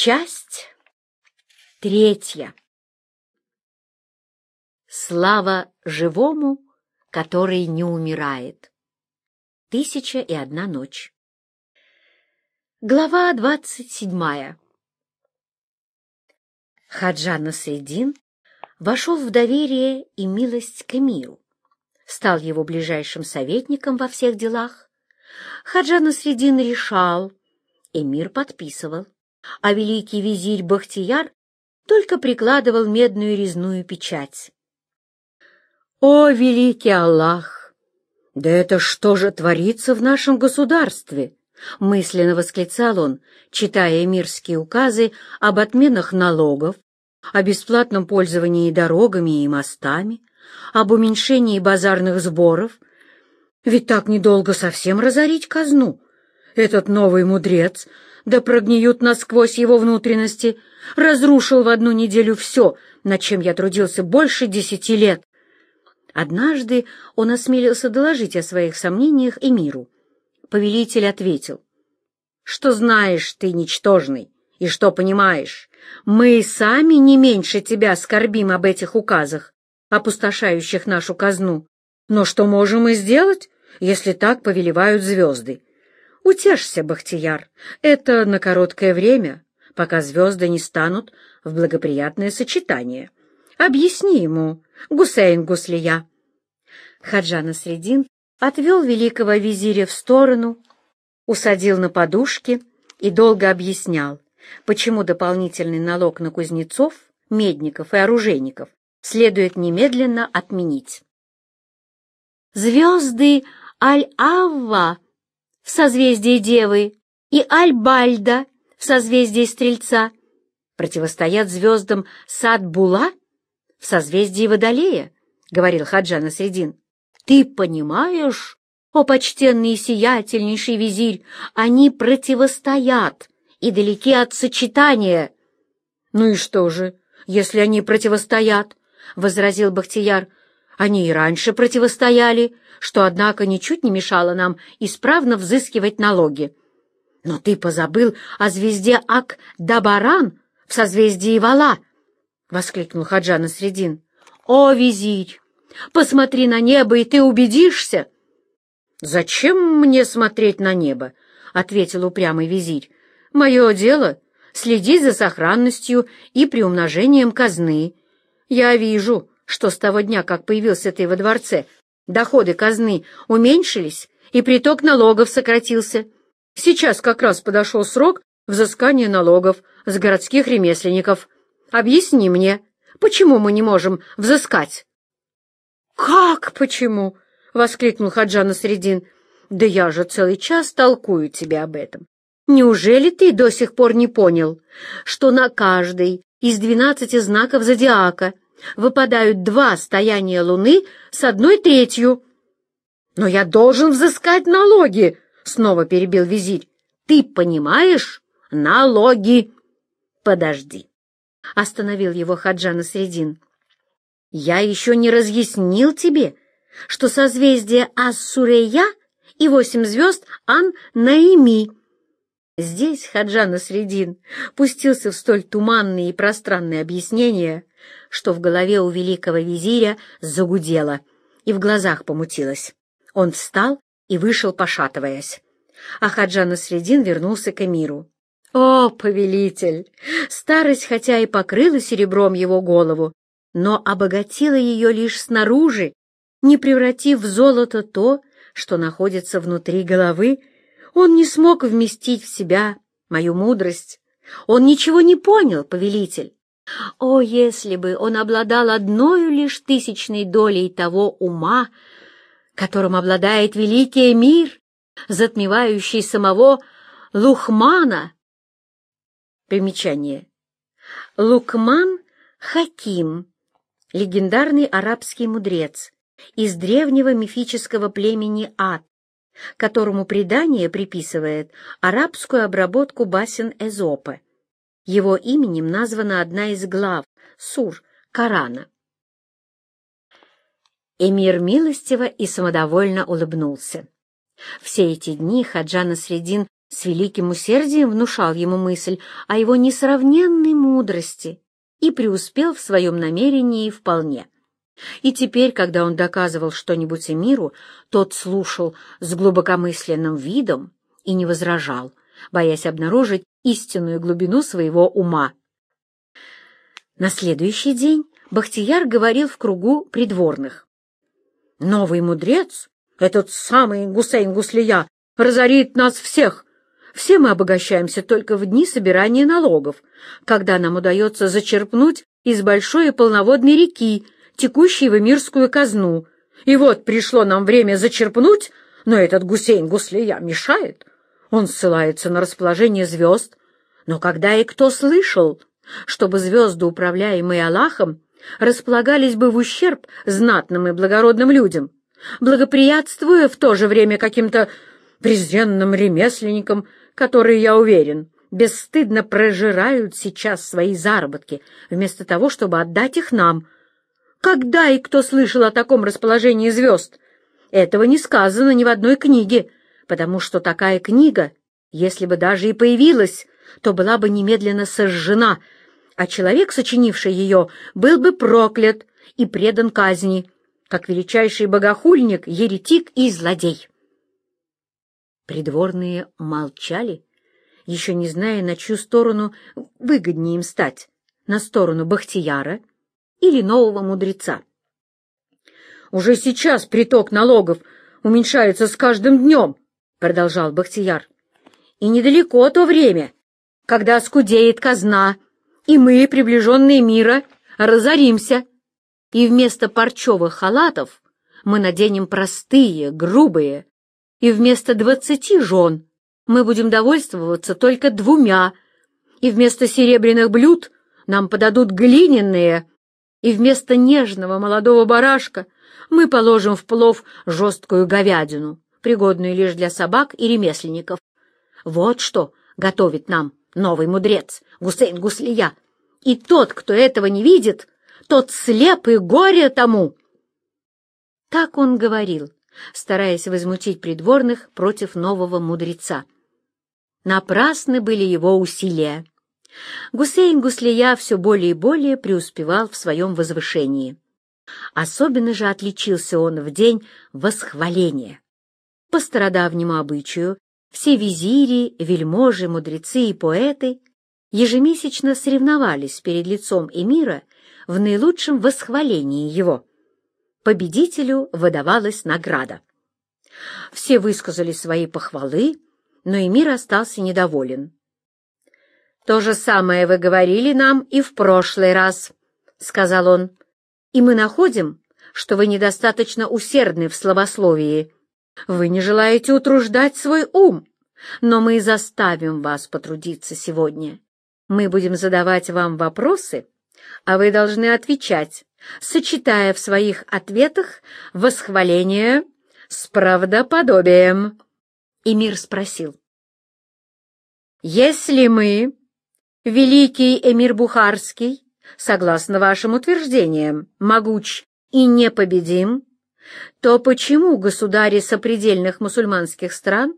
Часть третья. Слава живому, который не умирает. Тысяча и одна ночь. Глава двадцать седьмая. Хаджа Насреддин вошел в доверие и милость к эмиру, стал его ближайшим советником во всех делах. Хаджа Насреддин решал, эмир подписывал а великий визирь Бахтияр только прикладывал медную резную печать. «О, великий Аллах! Да это что же творится в нашем государстве?» — мысленно восклицал он, читая мирские указы об отменах налогов, о бесплатном пользовании дорогами и мостами, об уменьшении базарных сборов. Ведь так недолго совсем разорить казну. Этот новый мудрец да прогниют насквозь его внутренности, разрушил в одну неделю все, над чем я трудился больше десяти лет. Однажды он осмелился доложить о своих сомнениях эмиру. Повелитель ответил, «Что знаешь ты, ничтожный, и что понимаешь? Мы сами не меньше тебя скорбим об этих указах, опустошающих нашу казну. Но что можем мы сделать, если так повелевают звезды? Утешься, Бахтияр, это на короткое время, пока звезды не станут в благоприятное сочетание. Объясни ему, Гусейн Гуслия. Хаджана Средин отвел великого визиря в сторону, усадил на подушки и долго объяснял, почему дополнительный налог на кузнецов, медников и оружейников следует немедленно отменить. Звезды Аль-Авва в созвездии Девы и Альбальда в созвездии Стрельца противостоят звездам Сад-Була в созвездии Водолея, — говорил Хаджана Средин. Ты понимаешь, о почтенный и сиятельнейший визирь, они противостоят и далеки от сочетания. — Ну и что же, если они противостоят? — возразил Бахтияр. — Они и раньше противостояли, что, однако, ничуть не мешало нам исправно взыскивать налоги. Но ты позабыл о звезде Ак-Дабаран в созвездии Вала, — воскликнул Хаджана Средин. — О, визирь, посмотри на небо, и ты убедишься. — Зачем мне смотреть на небо? — ответил упрямый визирь. — Мое дело — следить за сохранностью и приумножением казны. Я вижу, что с того дня, как появился ты во дворце, — Доходы казны уменьшились, и приток налогов сократился. Сейчас как раз подошел срок взыскания налогов с городских ремесленников. Объясни мне, почему мы не можем взыскать? — Как почему? — воскликнул Хаджана Средин. — Да я же целый час толкую тебе об этом. Неужели ты до сих пор не понял, что на каждый из двенадцати знаков зодиака — выпадают два стояния Луны с одной третью. «Но я должен взыскать налоги!» — снова перебил визирь. «Ты понимаешь? Налоги!» «Подожди!» — остановил его Хаджана Средин. «Я еще не разъяснил тебе, что созвездие Ассурея и восемь звезд Ан-Наими». Здесь Хаджана Средин пустился в столь туманные и пространные объяснения, что в голове у великого визиря загудело и в глазах помутилось. Он встал и вышел, пошатываясь. А Хаджан Средин вернулся к эмиру. «О, повелитель!» Старость хотя и покрыла серебром его голову, но обогатила ее лишь снаружи, не превратив в золото то, что находится внутри головы, он не смог вместить в себя мою мудрость. Он ничего не понял, повелитель. О, если бы он обладал одной лишь тысячной долей того ума, которым обладает великий мир, затмевающий самого Лухмана. Примечание. Лукман Хаким, легендарный арабский мудрец из древнего мифического племени Ад, которому предание приписывает арабскую обработку басен Эзопа. Его именем названа одна из глав, сур, Корана. Эмир милостиво и самодовольно улыбнулся. Все эти дни Хаджана Средин с великим усердием внушал ему мысль о его несравненной мудрости и преуспел в своем намерении вполне. И теперь, когда он доказывал что-нибудь Эмиру, тот слушал с глубокомысленным видом и не возражал, боясь обнаружить истинную глубину своего ума. На следующий день Бахтияр говорил в кругу придворных. «Новый мудрец, этот самый Гусейн Гуслия, разорит нас всех. Все мы обогащаемся только в дни собирания налогов, когда нам удается зачерпнуть из большой и полноводной реки, текущей в эмирскую казну. И вот пришло нам время зачерпнуть, но этот Гусейн Гуслия мешает. Он ссылается на расположение звезд. Но когда и кто слышал, чтобы звезды, управляемые Аллахом, располагались бы в ущерб знатным и благородным людям, благоприятствуя в то же время каким-то презренным ремесленникам, которые, я уверен, бесстыдно прожирают сейчас свои заработки, вместо того, чтобы отдать их нам. Когда и кто слышал о таком расположении звезд? Этого не сказано ни в одной книге, потому что такая книга, если бы даже и появилась, то была бы немедленно сожжена, а человек, сочинивший ее, был бы проклят и предан казни, как величайший богохульник, еретик и злодей. Придворные молчали, еще не зная, на чью сторону выгоднее им стать, на сторону Бахтияра или нового мудреца. «Уже сейчас приток налогов уменьшается с каждым днем», — продолжал Бахтияр. «И недалеко то время, когда скудеет казна, и мы, приближенные мира, разоримся, и вместо парчевых халатов мы наденем простые, грубые, и вместо двадцати жен мы будем довольствоваться только двумя, и вместо серебряных блюд нам подадут глиняные, и вместо нежного молодого барашка мы положим в плов жесткую говядину, пригодную лишь для собак и ремесленников. Вот что готовит нам новый мудрец Гусейн Гуслия. И тот, кто этого не видит, тот слеп и горе тому. Так он говорил, стараясь возмутить придворных против нового мудреца. Напрасны были его усилия. Гусейн Гуслия все более и более преуспевал в своем возвышении. Особенно же отличился он в день восхваления. По стародавнему обычаю все визири, вельможи, мудрецы и поэты ежемесячно соревновались перед лицом эмира в наилучшем восхвалении его победителю выдавалась награда. Все высказали свои похвалы, но Эмир остался недоволен. «То же самое вы говорили нам и в прошлый раз», — сказал он, «и мы находим, что вы недостаточно усердны в словословии. Вы не желаете утруждать свой ум, но мы заставим вас потрудиться сегодня. Мы будем задавать вам вопросы, а вы должны отвечать, сочетая в своих ответах восхваление с правдоподобием. И мир спросил. «Если мы, великий эмир Бухарский, согласно вашим утверждениям, могуч и непобедим, то почему государи сопредельных мусульманских стран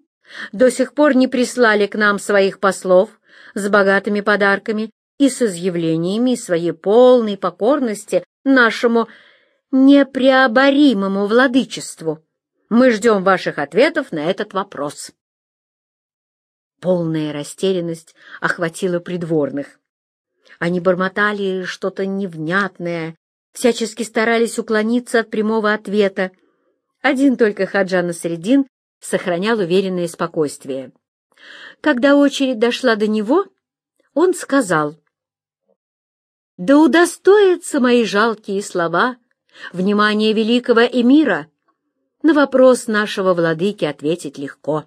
до сих пор не прислали к нам своих послов с богатыми подарками и с изъявлениями своей полной покорности нашему непреоборимому владычеству. Мы ждем ваших ответов на этот вопрос. Полная растерянность охватила придворных. Они бормотали что-то невнятное, всячески старались уклониться от прямого ответа. Один только Хаджан Насреддин сохранял уверенное спокойствие. Когда очередь дошла до него, он сказал, да удостоятся мои жалкие слова внимания великого эмира. На вопрос нашего владыки ответить легко.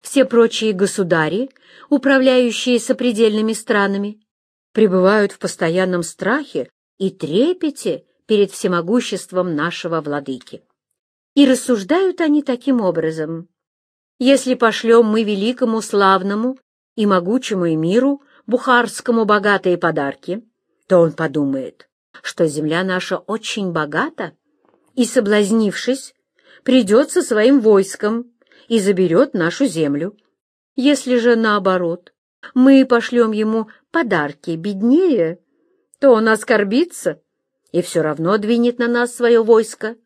Все прочие государи, управляющие сопредельными странами, пребывают в постоянном страхе и трепете перед всемогуществом нашего владыки. И рассуждают они таким образом. Если пошлем мы великому, славному и могучему эмиру, бухарскому богатые подарки, то он подумает, что земля наша очень богата, и, соблазнившись, придет со своим войском и заберет нашу землю. Если же наоборот, мы пошлем ему подарки беднее, то он оскорбится и все равно двинет на нас свое войско.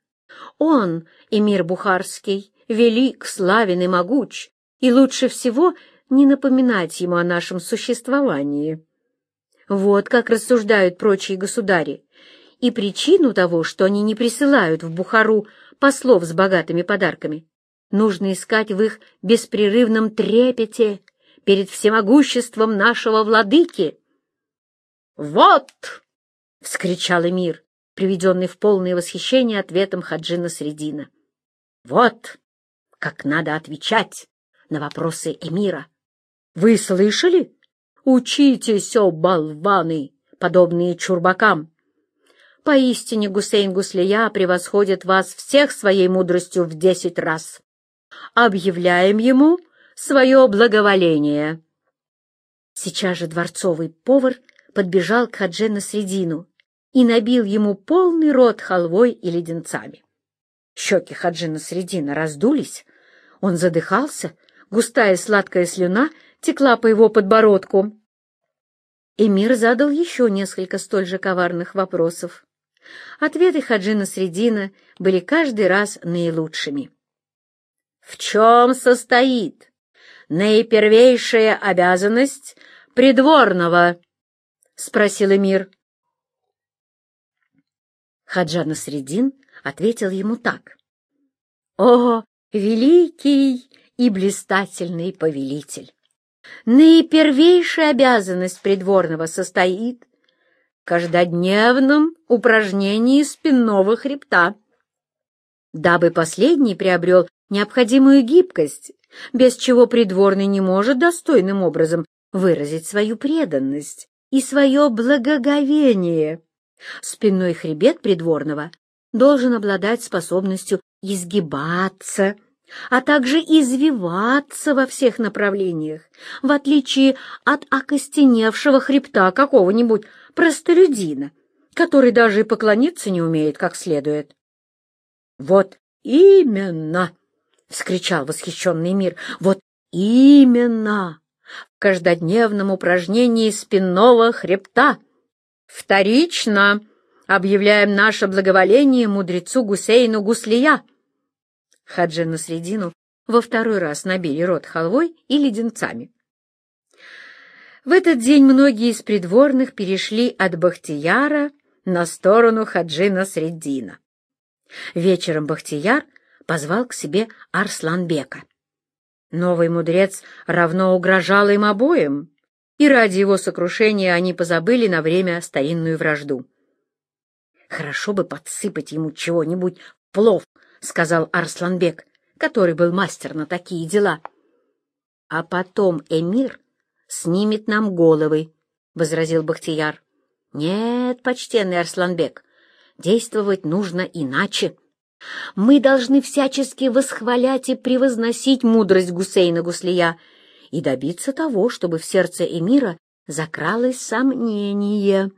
Он, эмир Бухарский, велик, славен и могуч, и лучше всего не напоминать ему о нашем существовании. Вот как рассуждают прочие государи, и причину того, что они не присылают в Бухару послов с богатыми подарками, нужно искать в их беспрерывном трепете перед всемогуществом нашего владыки. «Вот!» — вскричал эмир, приведенный в полное восхищение ответом Хаджина Средина. «Вот как надо отвечать на вопросы эмира!» «Вы слышали? Учитесь, о болваны, подобные чурбакам!» Поистине Гусейн Гуслия превосходит вас всех своей мудростью в десять раз. Объявляем ему свое благоволение. Сейчас же дворцовый повар подбежал к Хадже на средину и набил ему полный рот халвой и леденцами. Щеки Хаджина Средина раздулись, он задыхался, густая сладкая слюна текла по его подбородку. Эмир задал еще несколько столь же коварных вопросов. Ответы Хаджина Средина были каждый раз наилучшими. «В чем состоит наипервейшая обязанность придворного?» — спросил Эмир. Хаджана Средин ответил ему так. «О, великий и блистательный повелитель! Наипервейшая обязанность придворного состоит каждодневном упражнении спинного хребта, дабы последний приобрел необходимую гибкость, без чего придворный не может достойным образом выразить свою преданность и свое благоговение. Спинной хребет придворного должен обладать способностью изгибаться, а также извиваться во всех направлениях, в отличие от окостеневшего хребта какого-нибудь простолюдина, который даже и поклониться не умеет как следует. — Вот именно! — вскричал восхищенный мир. — Вот именно! В каждодневном упражнении спинного хребта. Вторично объявляем наше благоволение мудрецу Гусейну Гуслия. Хаджи на средину во второй раз набили рот халвой и леденцами. В этот день многие из придворных перешли от Бахтияра на сторону Хаджина Среддина. Вечером Бахтияр позвал к себе Арсланбека. Новый мудрец равно угрожал им обоим, и ради его сокрушения они позабыли на время старинную вражду. «Хорошо бы подсыпать ему чего-нибудь плов», — сказал Арсланбек, который был мастер на такие дела. А потом эмир снимет нам головы, — возразил Бахтияр. — Нет, почтенный Арсланбек, действовать нужно иначе. Мы должны всячески восхвалять и превозносить мудрость Гусейна Гуслия и добиться того, чтобы в сердце эмира закралось сомнение,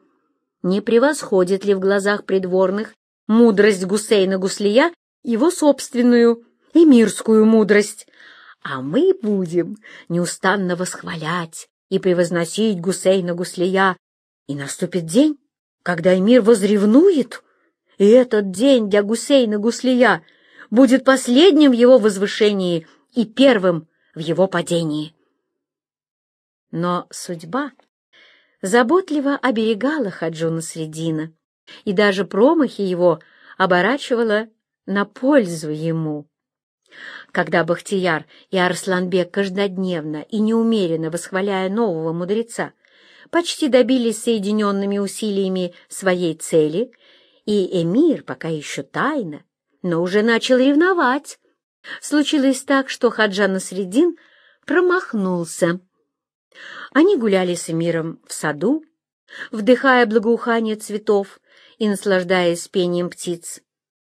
не превосходит ли в глазах придворных мудрость Гусейна Гуслия его собственную эмирскую мудрость? А мы будем неустанно восхвалять и превозносить Гусейна Гуслия, и наступит день, когда эмир возревнует, и этот день для Гусейна Гуслия будет последним в его возвышении и первым в его падении. Но судьба заботливо оберегала Хаджуна Средина, и даже промахи его оборачивала на пользу ему. Когда Бахтияр и Арсланбек каждодневно и неумеренно восхваляя нового мудреца, почти добились соединенными усилиями своей цели, и эмир пока еще тайно, но уже начал ревновать. Случилось так, что Хаджан Насредин промахнулся. Они гуляли с эмиром в саду, вдыхая благоухание цветов и наслаждаясь пением птиц.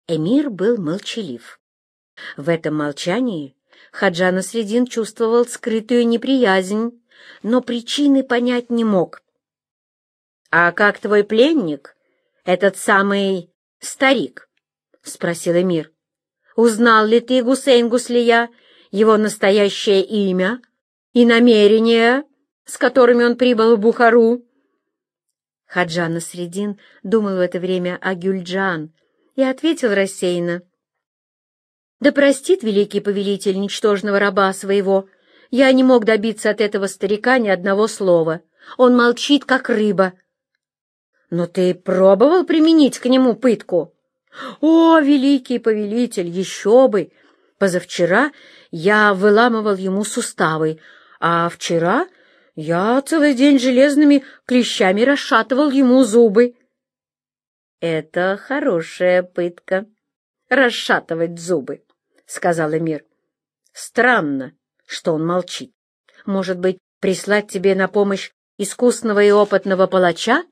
Эмир был молчалив. В этом молчании Хаджана Средин чувствовал скрытую неприязнь, но причины понять не мог. — А как твой пленник, этот самый старик? — спросил Эмир. — Узнал ли ты Гусейн Гуслия, его настоящее имя? и намерения, с которыми он прибыл в Бухару?» Хаджан Насредин думал в это время о Гюльджан и ответил рассеянно. «Да простит великий повелитель ничтожного раба своего. Я не мог добиться от этого старика ни одного слова. Он молчит, как рыба». «Но ты пробовал применить к нему пытку?» «О, великий повелитель, еще бы! Позавчера я выламывал ему суставы, а вчера я целый день железными клещами расшатывал ему зубы». «Это хорошая пытка — расшатывать зубы», — сказал Эмир. «Странно, что он молчит. Может быть, прислать тебе на помощь искусного и опытного палача?»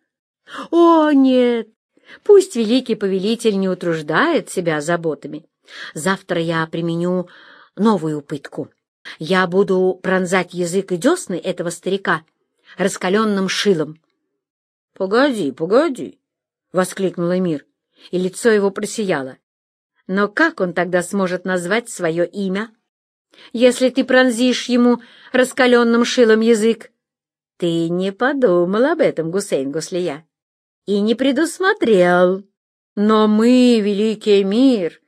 «О, нет! Пусть великий повелитель не утруждает себя заботами. Завтра я применю новую пытку. Я буду пронзать язык и десны этого старика раскаленным шилом. — Погоди, погоди! — воскликнул Эмир, и лицо его просияло. — Но как он тогда сможет назвать свое имя? Если ты пронзишь ему раскаленным шилом язык? Ты не подумал об этом, Гусейн Гуслия и не предусмотрел. Но мы, великий мир,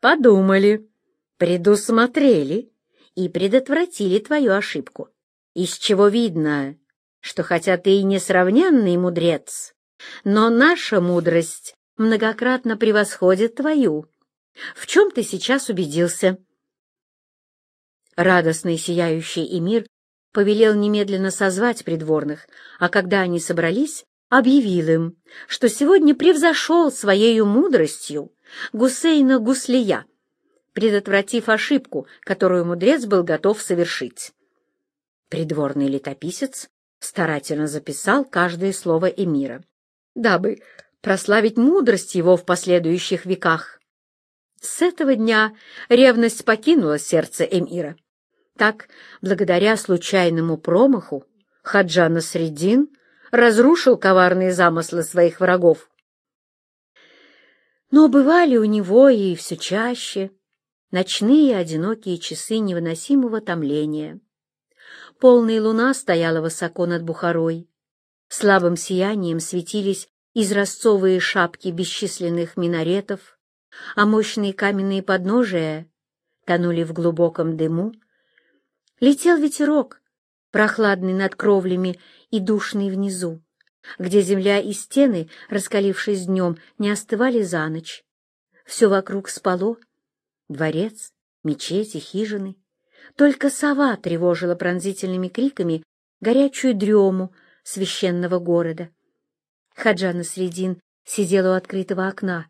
подумали, предусмотрели и предотвратили твою ошибку, из чего видно, что хотя ты и несравненный мудрец, но наша мудрость многократно превосходит твою. В чем ты сейчас убедился? Радостный сияющий эмир повелел немедленно созвать придворных, а когда они собрались, объявил им, что сегодня превзошел своею мудростью Гусейна Гуслия, предотвратив ошибку, которую мудрец был готов совершить. Придворный летописец старательно записал каждое слово эмира, дабы прославить мудрость его в последующих веках. С этого дня ревность покинула сердце эмира. Так, благодаря случайному промаху, Хаджана Средин разрушил коварные замыслы своих врагов. Но бывали у него и все чаще ночные одинокие часы невыносимого томления. Полная луна стояла высоко над Бухарой. Слабым сиянием светились изразцовые шапки бесчисленных минаретов, а мощные каменные подножия тонули в глубоком дыму. Летел ветерок, прохладный над кровлями и душный внизу, где земля и стены, раскалившись днем, не остывали за ночь. Все вокруг спало — дворец, мечети, хижины. Только сова тревожила пронзительными криками горячую дрему священного города. Хаджана Средин сидел у открытого окна.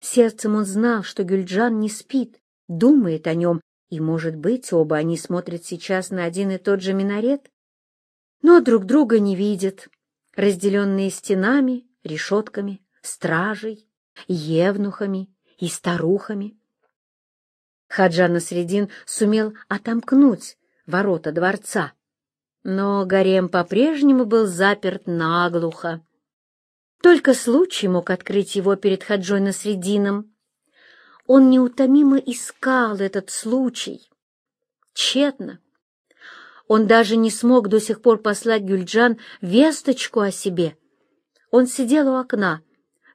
Сердцем он знал, что Гюльджан не спит, думает о нем, и, может быть, оба они смотрят сейчас на один и тот же минарет но друг друга не видят, разделенные стенами, решетками, стражей, евнухами и старухами. Хаджан Насредин сумел отомкнуть ворота дворца, но гарем по-прежнему был заперт наглухо. Только случай мог открыть его перед Хаджой Насредином. Он неутомимо искал этот случай. Тщетно. Он даже не смог до сих пор послать Гюльджан весточку о себе. Он сидел у окна,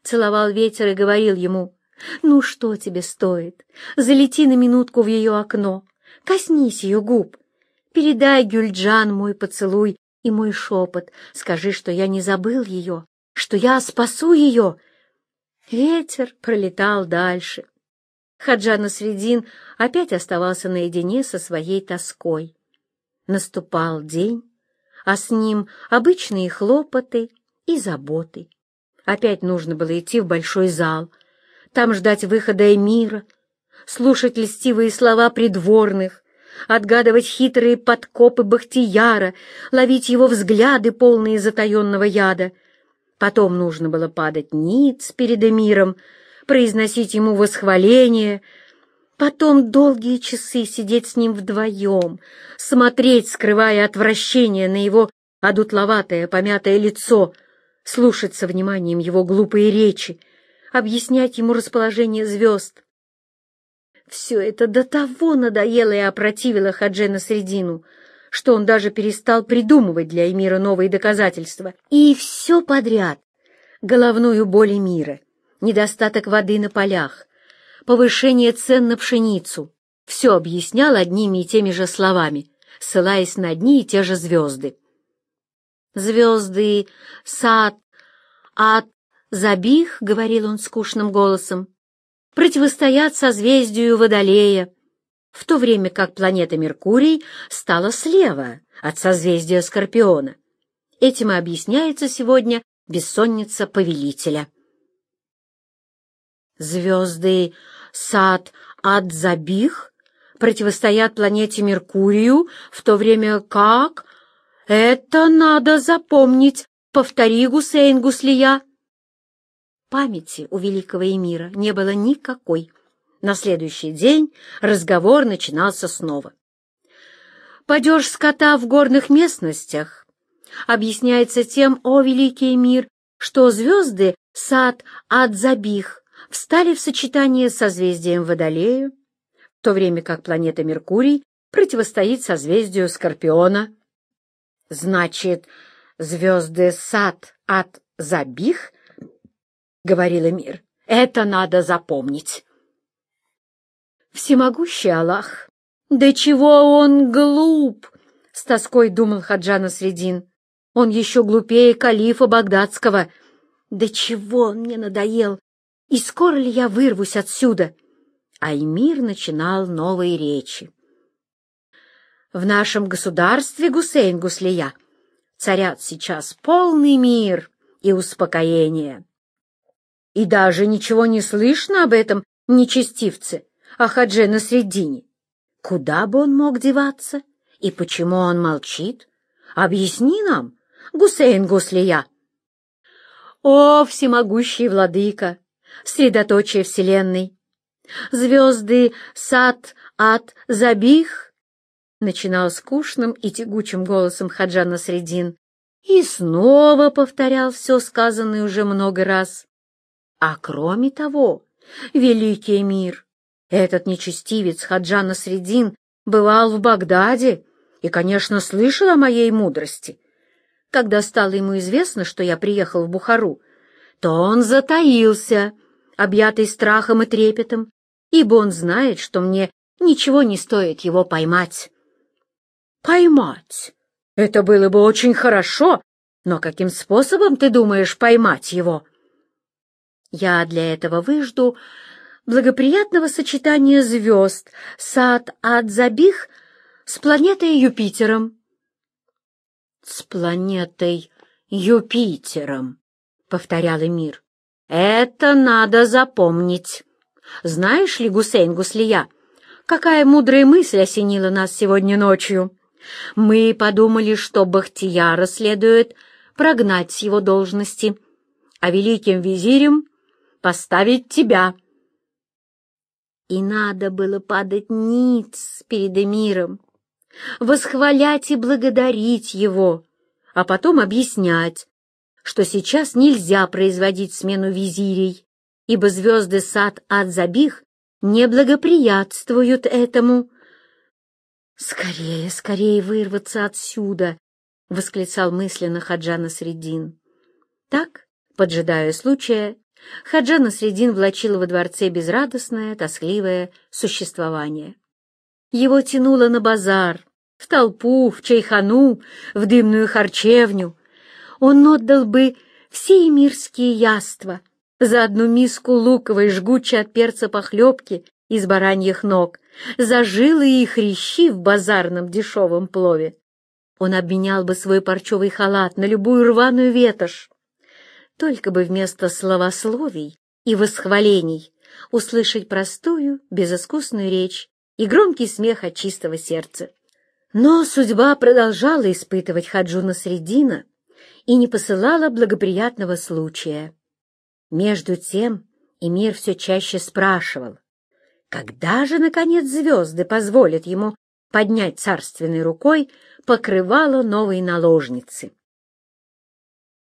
целовал ветер и говорил ему, «Ну что тебе стоит? Залети на минутку в ее окно, коснись ее губ, передай Гюльджан мой поцелуй и мой шепот, скажи, что я не забыл ее, что я спасу ее». Ветер пролетал дальше. Хаджан Средин опять оставался наедине со своей тоской. Наступал день, а с ним обычные хлопоты и заботы. Опять нужно было идти в большой зал, там ждать выхода Эмира, слушать льстивые слова придворных, отгадывать хитрые подкопы Бахтияра, ловить его взгляды, полные затаенного яда. Потом нужно было падать ниц перед Эмиром, произносить ему восхваление — Потом долгие часы сидеть с ним вдвоем, смотреть, скрывая отвращение на его одутловатое, помятое лицо, слушать со вниманием его глупые речи, объяснять ему расположение звезд. Все это до того надоело и опротивило Хаджена Средину, что он даже перестал придумывать для Эмира новые доказательства. И все подряд. Головную боль Эмира, недостаток воды на полях, повышение цен на пшеницу. Все объяснял одними и теми же словами, ссылаясь на одни и те же звезды. «Звезды, сад, ад, забих», — говорил он скучным голосом, — «противостоят созвездию Водолея, в то время как планета Меркурий стала слева от созвездия Скорпиона. Этим и объясняется сегодня бессонница повелителя. Звезды Сад Адзабих противостоят планете Меркурию, в то время как... Это надо запомнить, повтори, Гусейн Гуслия. Памяти у великого эмира не было никакой. На следующий день разговор начинался снова. Падеж скота в горных местностях объясняется тем, о великий мир, что звезды сад Адзабих встали в сочетание с созвездием Водолею, в то время как планета Меркурий противостоит созвездию Скорпиона. Значит, звезды сад Адзабих, — говорил мир, — это надо запомнить. Всемогущий Аллах! Да чего он глуп! — с тоской думал Хаджана Средин. Он еще глупее калифа Багдадского. Да чего он мне надоел! И скоро ли я вырвусь отсюда? Аймир начинал новые речи. В нашем государстве, Гусейн Гуслия, царят сейчас полный мир и успокоение. И даже ничего не слышно об этом нечестивце, о Хадже на средине. Куда бы он мог деваться? И почему он молчит? Объясни нам, Гусейн Гуслия. О, всемогущий владыка, средоточие вселенной! Звезды сад, ад, забих! Начинал скучным и тягучим голосом Хаджана Средин и снова повторял все сказанное уже много раз. А кроме того, великий мир, этот нечестивец Хаджан Средин бывал в Багдаде и, конечно, слышал о моей мудрости. Когда стало ему известно, что я приехал в Бухару, то он затаился, объятый страхом и трепетом, ибо он знает, что мне ничего не стоит его поймать. Поймать? Это было бы очень хорошо, но каким способом ты думаешь поймать его? Я для этого выжду благоприятного сочетания звезд сад Адзабих с планетой Юпитером. «С планетой Юпитером», — повторял Эмир. «Это надо запомнить. Знаешь ли, Гусейн Гуслия, какая мудрая мысль осенила нас сегодня ночью? Мы подумали, что Бахтияра следует прогнать с его должности, а великим визирем поставить тебя». И надо было падать ниц перед эмиром, восхвалять и благодарить его, а потом объяснять, что сейчас нельзя производить смену визирей, ибо звезды сад Адзабих не благоприятствуют этому. «Скорее, скорее вырваться отсюда!» — восклицал мысленно Хаджана Средин. Так, поджидая случая, Хаджана Средин влачил во дворце безрадостное, тоскливое существование. Его тянуло на базар, в толпу, в чайхану, в дымную харчевню. Он отдал бы все мирские яства за одну миску луковой жгучей от перца похлебки из бараньих ног, за жилы и хрящи в базарном дешевом плове. Он обменял бы свой парчевый халат на любую рваную ветошь, только бы вместо словословий и восхвалений услышать простую, безыскусную речь и громкий смех от чистого сердца. Но судьба продолжала испытывать Хаджуна Средина и не посылала благоприятного случая. Между тем Эмир все чаще спрашивал, когда же, наконец, звезды позволят ему поднять царственной рукой покрывало новой наложницы.